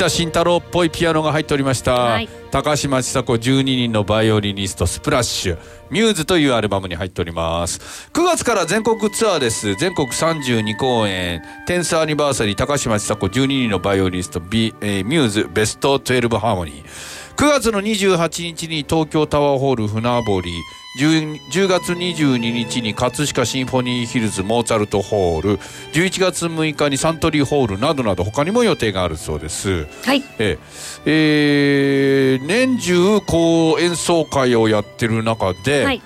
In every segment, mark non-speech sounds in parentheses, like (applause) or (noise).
黒北慎太郎っぽいピアノが入っておりました、はい。高島千佐子12人のバイオリニストスプラッシュ。ミューズというアルバムに入っております。9月から全国ツアーです。全国32公演。テンスアニバーサリー高島千佐子12人のバイオリニスト、ビえーミューズベスト12ハーモニー9月の28日に東京タワーホール船堀 10, 10月22日に葛飾シンフォニーヒルズモーツァルトホール11月6日にサントリーホールなどなど他にも予定があるそうです。はい。ええ。えー年中こう演奏会をやってる中で、はい。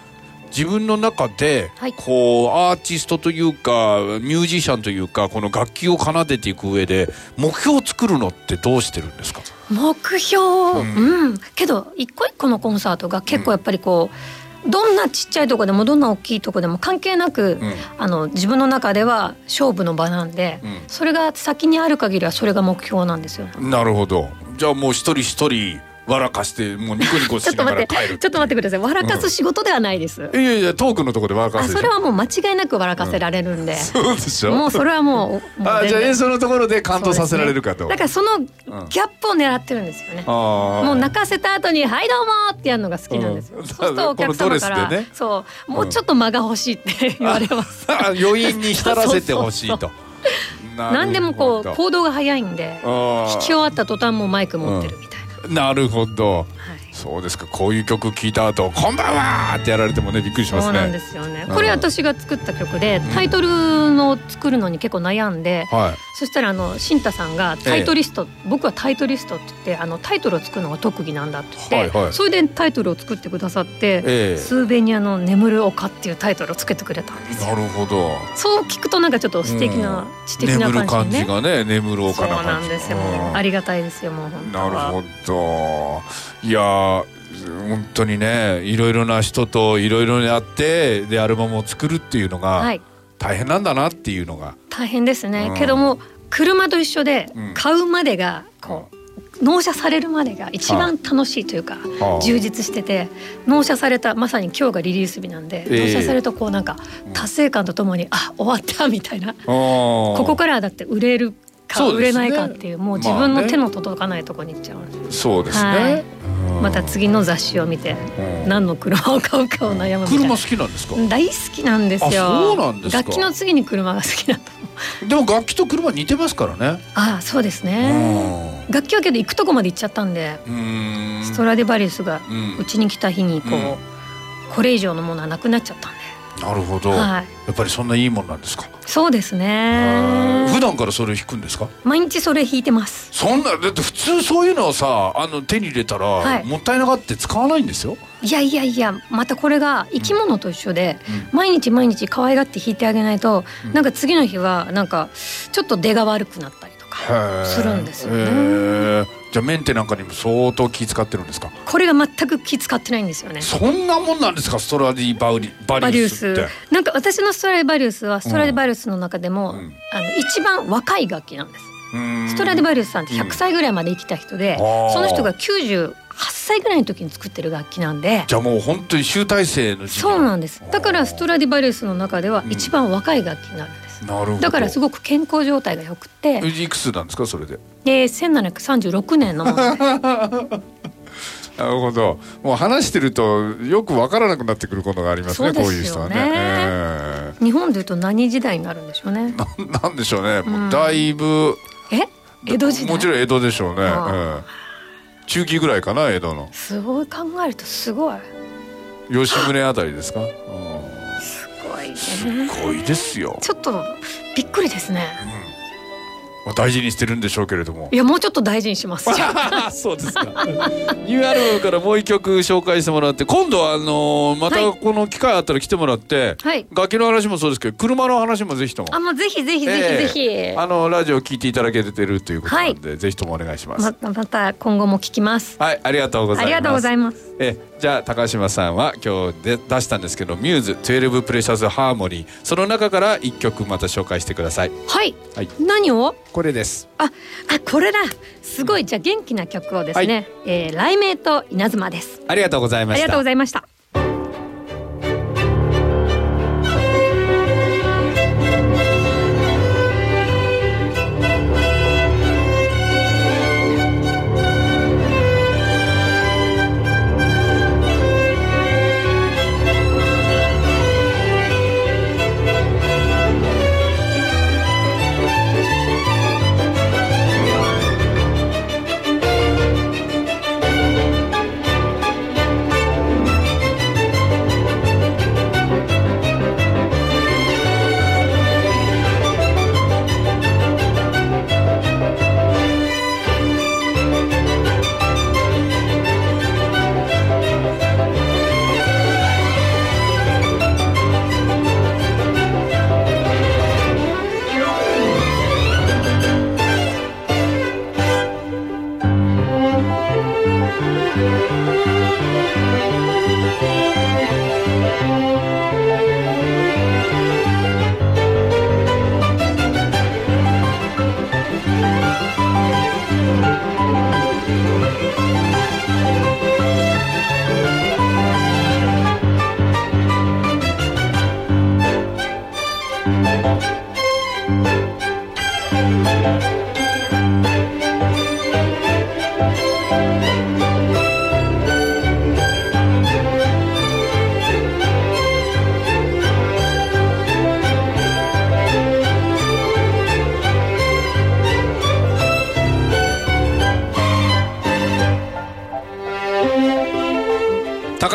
自分の中で、はい。こうアーティストというかミュージシャンというかこの楽器を奏でていく上で目標を作るのってどうしてるんですか？目標。うん、けど一個一個のコンサートが結構やっぱりこう、どんなちっちゃいとこでもどんな大きいとこでも関係なく、うん。あの自分の中では勝負の場なんで、うん。それが先にある限りはそれが目標なんですよ。なるほど。じゃあもう一人一人笑かしてもうニコニコしながら帰るちょっと待ってください。笑かす仕事ではないです。いやいやトークのところで笑かあ、すそれはもう間違いなく笑かせられるんで、そうでしょもうそれはもう。あじゃあ演奏のところで感動させられるかと、だからそのギャップを狙ってるんですよね。あーもう泣かせた後に「はいどうも!」ってやるのが好きなんですよ。うんそうするとお客様から、ねそうもうちょっと間が欲しいって言われます。あ余韻に浸らせてほしいと。(laughs) 何でもこう行動が早いんでど弾き終わった途端もうマイク持ってるみたいな。なるほど。はいそうですか。こういう曲聴いた後、こんばんはってやられてもね、びっくりしますね。そうなんですよねうん。これ私が作った曲でタイトルの作るのに結構悩んで、はい。そしたらあの新太さんがタイトリスト、僕はタイトリストって言ってあのタイトルを作るのが特技なんだって言って、はいはいそれでタイトルを作ってくださってええ「スーベニアの眠る丘」っていうタイトルをつけてくれたんですよ。なるほど。そう聞くとなんかちょっと素敵な、うん知的な眠る感感じにね。じがね、眠るそう丘な感じ。なんですよ。ありがたいですよもう本当は。なるほど。いやー本当にね、いろいろな人といろいろやって、でアルバムを作るっていうのがはい。大変なんだなっていうのが。大変ですね、うん。けども車と一緒でうん。買うまでがこう納車されるまでが一番楽しいというかはあ。充実してて納車されたまさに今日がリリース日なんでええ。納車されるとこうなんかうん。達成感とともにあ終わったみたいな。こここからはだって売れるか売れないかっていうもう自分の手の届かないところに行っちゃうんで。そうですね。はい。うんまた次の雑誌を見てうん。何の車を買うかを悩む車な。好きなんですか？大好きなんですよ。あそうなんですか。楽器の次に車が好きだとでも楽器と車似てますからね。ああそうですね。楽器はけど行くとこまで行っちゃったんでうん。ストラディバリウスがうちに来た日にこう、うん。これ以上のものはなくなっちゃったんで、なるほど。やはい、っぱりそんないいもんなんですか？そうですね普段からそれを弾くんですか？毎日それ弾いてますそんなだって普通そういうのをさあの手に入れたら、はいもったいながって使わないんですよ？いやいやいやまたこれが生き物と一緒で、う毎日毎日可愛がって弾いてあげないと、うんなんか次の日はなんかちょっと出が悪くなったりするんですよね。じゃあメンテなんかにも相当気使ってるんですか？これが全く気使ってないんですよね。そんなもんなんですか？ストラディバリババリウス。なんか私のストラディバリウスはストラディバリウスの中でも、うん。あの一番若い楽器なんです。うん。ストラディバリウスさんって100歳ぐらいまで生きた人で、うんその人が98歳ぐらいの時に作ってる楽器なんで。じゃあもう本当に集大成のそうなんです。だからストラディバリウスの中では一番若い楽器になる。んです、なるほど。だからすごく健康状態が良くていくつなんですかそれで？で1736年のものでなるほど。もう話してるとよくわからなくなってくることがありますね。こういう人はね。え日本でいうと何時代になるんでしょうねえななんでしょうね。もうんうだいぶ、え？江戸時代？もちろん江戸でしょうね。ああええ中期ぐらいかな江戸のすごい考えるとすごい吉宗あたりですか？うんいすねごいですよ。ちょっとびっくりですねまあ大事にしてるんでしょうけれどもい。やもうちょっと大事にします (laughs) そうですか。ニューアルバムからもう一曲紹介してもらって、今度はあのーまたはいこの機会あったら来てもらって、はい楽器の話もそうですけど、車の話もぜひとも。あもうぜひぜひぜひぜひ、ええあのラジオ聞いていただけてるということなんで、ぜひともお願いします。またまた今後も聞きますはい、ありがとうございます。ありがとうございますえじゃあ高島さんは今日で出したんですけど「ミューズ12プレシャスハーモニー」その中から一曲また紹介してください。はい、はい。何を？これです。あ、あ、これだ。すごい、じゃあ元気な曲をですね。えー雷鳴と稲妻です。ありがとうございました。ありがとうございました。「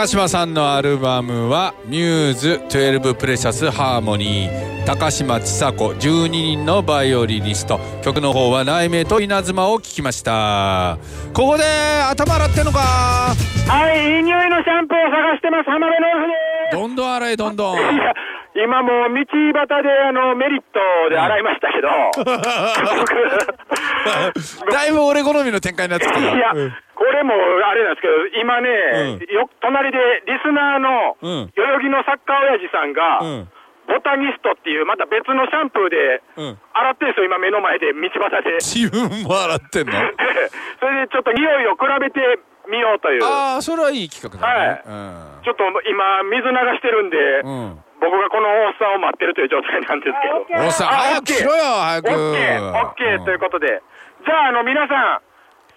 島さんのアルバムは「ミューズ12プレシャスハーモニー」高島千佐子12人のバイオリニスト。曲の方は内名と稲妻を聞きました。ここで頭洗ってんのか？はい、いい匂いのシャンプーを探してます。浜辺の夫婦どんどん洗いどんどん。いや、今もう道端であのメリットで洗いましたけど、(laughs) だいぶ俺好みの展開になってきたよいや、うんこれもあれなんですけど、今ね、よ隣でリスナーのうん。代々木のサッカー親父さんが、うん。ボタニストっていうまた別のシャンプーでうん。洗ってるんですよ、今目の前で道端で。(laughs) 自分も洗ってんの？(laughs) それでちょっと匂いを比べてみようという。ああそれはいい企画だね、はい。ちょっと今水流してるんで、うん、うん僕がこのおっさんを待ってるという状態なんですけど。おっさんあ早くしろよ早く。オッケー、オッケーということで。じゃあ、あの、皆さん、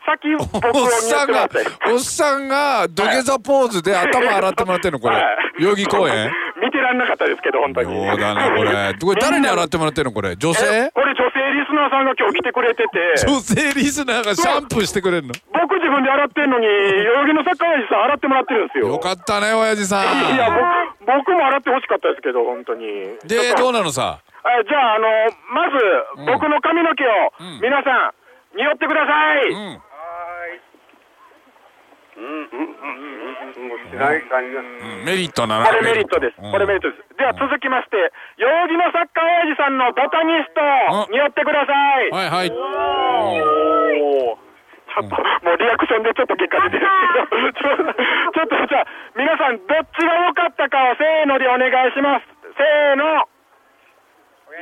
先僕をおっ見さんが。おっさんが土下座ポーズで頭洗ってもらってんのこれ。はい。代々木公園？見てらんなかったですけど、本当に。そうだなこれ。(laughs) これ誰に洗ってもらってんのこれ？女え性これ女性リスナーさんが今日来てくれてて、女性リスナーがシャンプーしてくれるの？僕自分で洗ってんのに、代々木のサッカー親父さん洗ってもらってるんですよ。よかったね親父さいや、ん僕僕も洗ってほしかったですけど、本当に。でどうなのさ？あじゃあ、あの、まず、僕の髪の毛を、ん。皆さん、匂ってください。うんうんメリットなこれメリットです。これメリットです。では続きまして、代々木のサッカー親父さん。のボタニストうん、匂ってください。はいはいおちょっと、もうリアクションでちょっと結果出てるん。ですけど、ちょっとじゃあ、皆さん。どっちが良かったかをせーのでお願いします。せーの。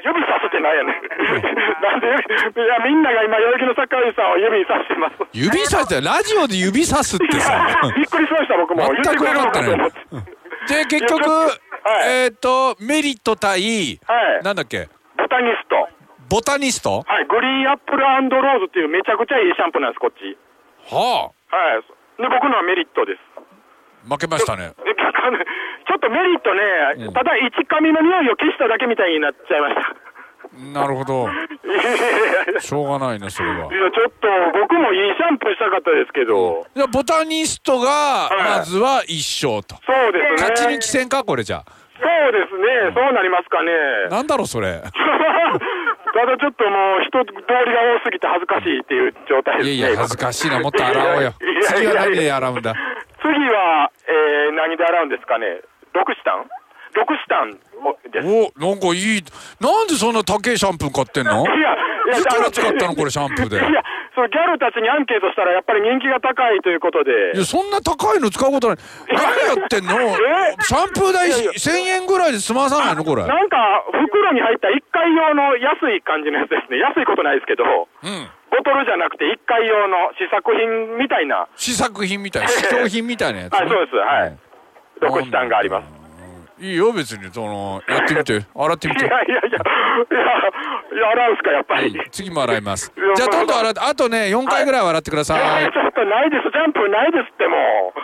指さすってなんやねん。(laughs) なんで指、いや、みんなが今、代々木のサッカー親父さんを指さしてます。指さしてラジオで指さすってさびっくりしました、僕も。全くなかったねで結局えっとメリット対はい。なんだっけ？ボタニスト。ボタニスト？はい、グリーンアップルローズっていうめちゃくちゃいいシャンプーなんです、こっち。ははい。で、僕のはメリットです。あ負けましたねメリットね、うんただ一紙の匂いを消しただけみたいになっちゃいました。なるほど。いやいやいやしょうがないねそれは。いや、ちょっと僕もいいシャンプーしたかったですけど、じゃあボタニストがい。まずは一勝と。そうですね。勝ち抜き戦かこれじゃそうですね、そうなりますかね。なんだろうそれ。(laughs) ただちょっともう人通りが多すぎて恥ずかしいっていう状態ですね。いやいや恥ずかしいな。もっと洗おうよ。いやいや。次は何で洗うんだ？次は、えー、何で洗うんですかね。ロクシタン？ロクシタンです。おなんかいい。なんでそんな高いシャンプー買ってんの？いや、いくら使ったの？これシャンプーで。いや、そのギャルたちにアンケートしたら、やっぱり人気が高いということで。いやそんな高いの使うことない。何やってんの？え？シャンプー代いやいや。1000円ぐらいで済まさないの？これ。なんか、袋に入った1回用の安い感じのやつですね。安いことないですけど、うん。ボトルじゃなくて1回用の試作品みたいな、試作品みたいな。試供品みたいなやつ、はい、そうです。はい。うん。があります。いいよ別に。そのやってみて。(laughs) 洗ってみて。いやいやいや、いや、いや洗うんすか、やっぱり。い次も洗います。じゃあどんどん洗ってあとね4回ぐらいは洗ってくださや、い。ちょっとないです。ジャンプないですってもう。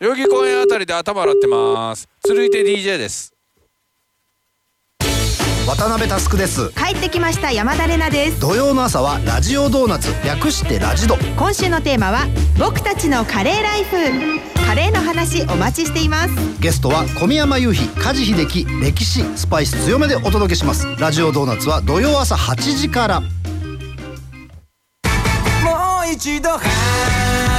代々木公園あたりで頭洗ってます。続いて DJ です渡辺佑です。帰ってきました山田玲奈です。土曜の朝はラジオドーナツ略してラジド。今週のテーマは僕たちのカレーライフ。カレーの話お待ちしています。ゲストは小宮山雄飛梶秀樹歴史スパイス強めでお届けします。ラジオドーナツは土曜朝8時から。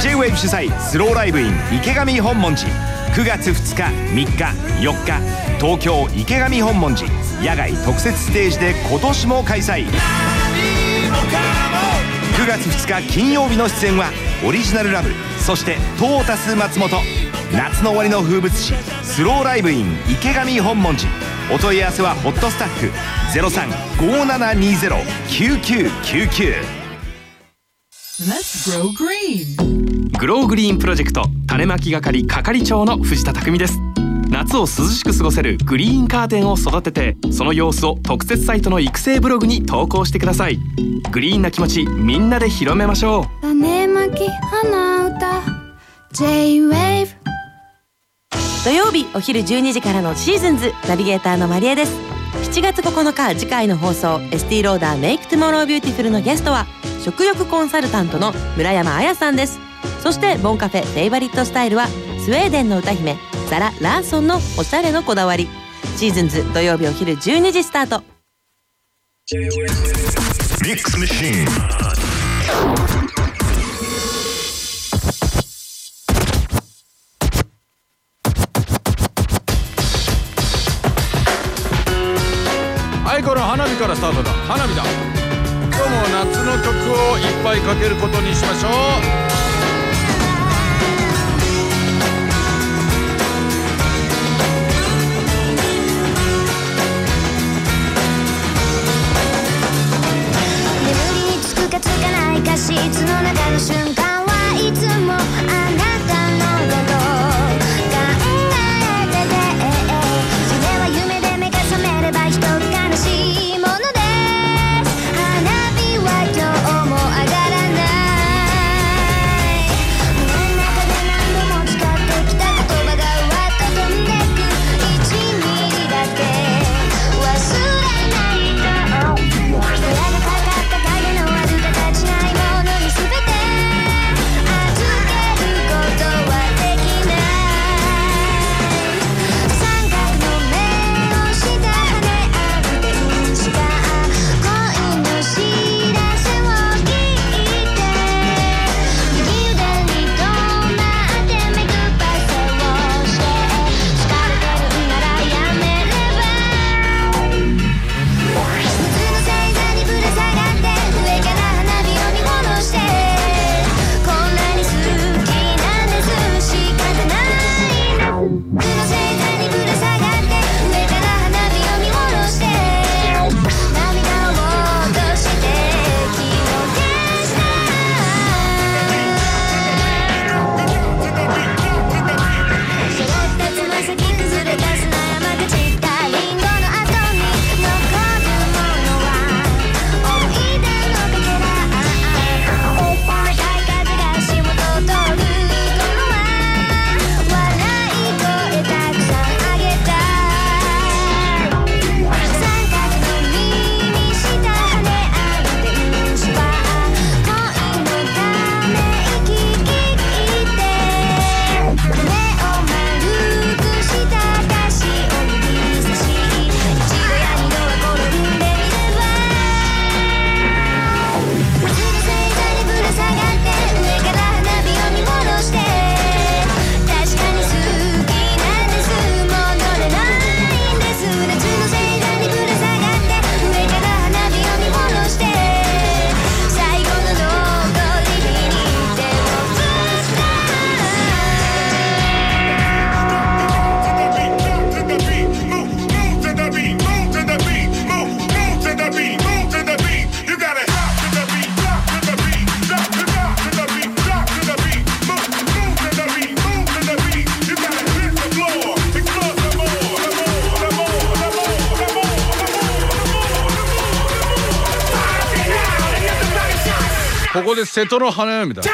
J-WAVE 主催スローライブイン池上本門寺。9月2日3日4日東京池上本門寺野外特設ステージで今年も開催。9月2日金曜日の出演はオリジナルラブそしてトータス松本。夏の終わりの風物詩スローライブイン池上本門寺。お問い合わせはホットスタッフ0357209999グローグリーンプロジェクト種まき係係長の藤田匠です夏を涼しく過ごせるグリーンカーテンを育ててその様子を特設サイトの育成ブログに投稿してください。グリーンな気持ちみんなで広めましょう。種まき花歌。J-WAVE 土曜日お昼12時からのシーズンズナビゲーターのマリエです。7月9日次回の放送エスティローダー Make Tomorrow Beautiful のゲストは食欲コンサルタントの村山彩さんです。そしてボンカフェ Favorite Style はスウェーデンの歌姫ザラ・ラーソンのおしゃれのこだわり。シーズンズ土曜日お昼12時スタート。ミックスマシーンはいこの花火からスタートだ。花火だ。今日も夏の曲をいっぱいかけることにしましょうかつかないつの中の瞬間はいつもあなたここで瀬戸の花嫁だ小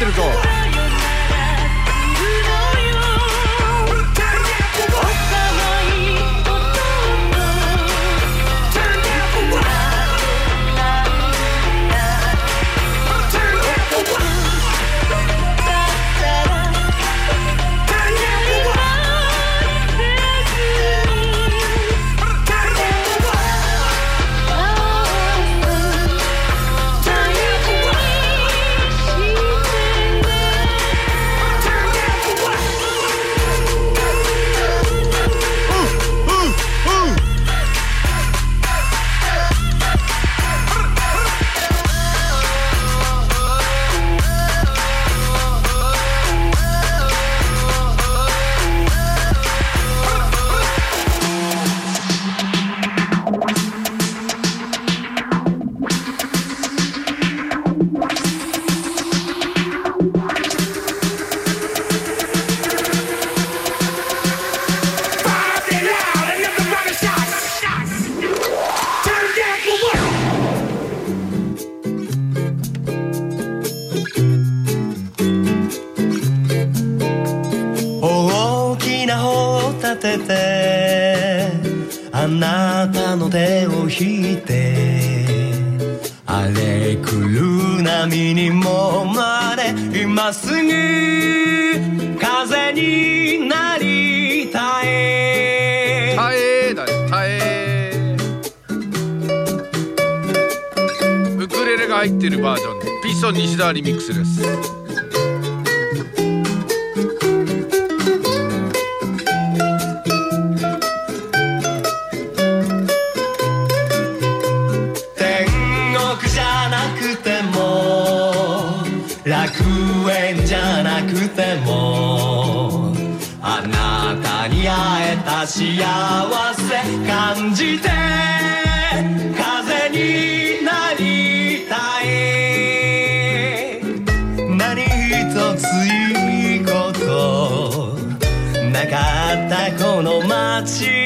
ってるぞ。すぐ風になりたい。耐えだよたえウクレレが入ってるバージョンピソ西田リミックスです。幸せ感じて風になりたい。何一ついいことなかったこの街。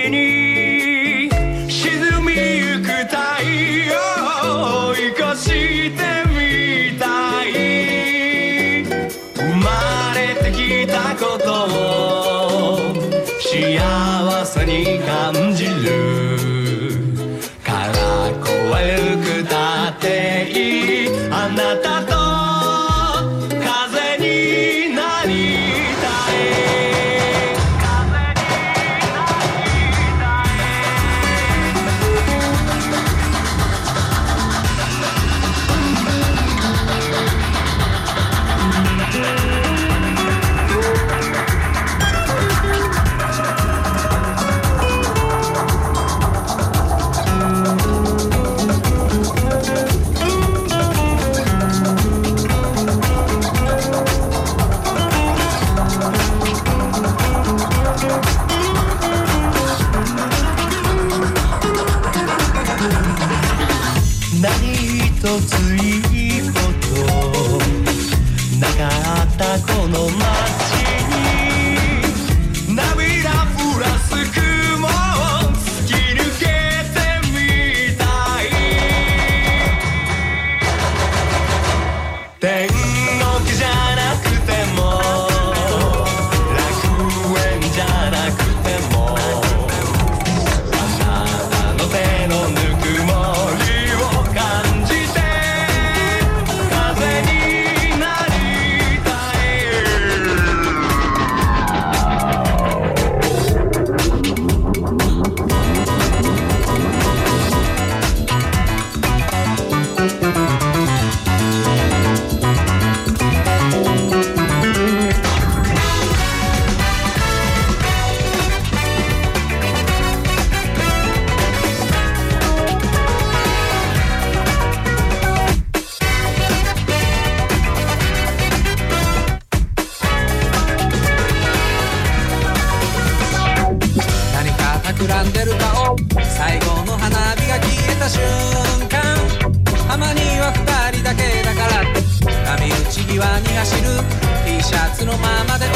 mamá de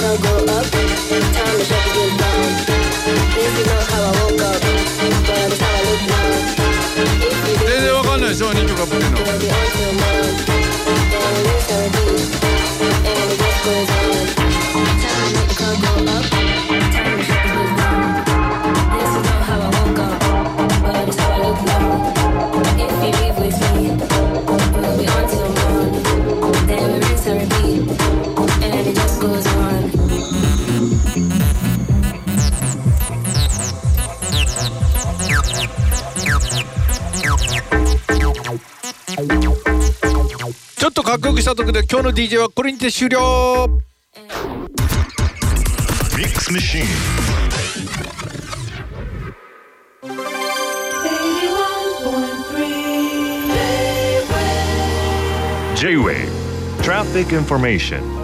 全然分かんないでしょ2曲かぶっての。したところで今日の DJ はこれにて終了ミックスマシーン J-Wave Traffic Information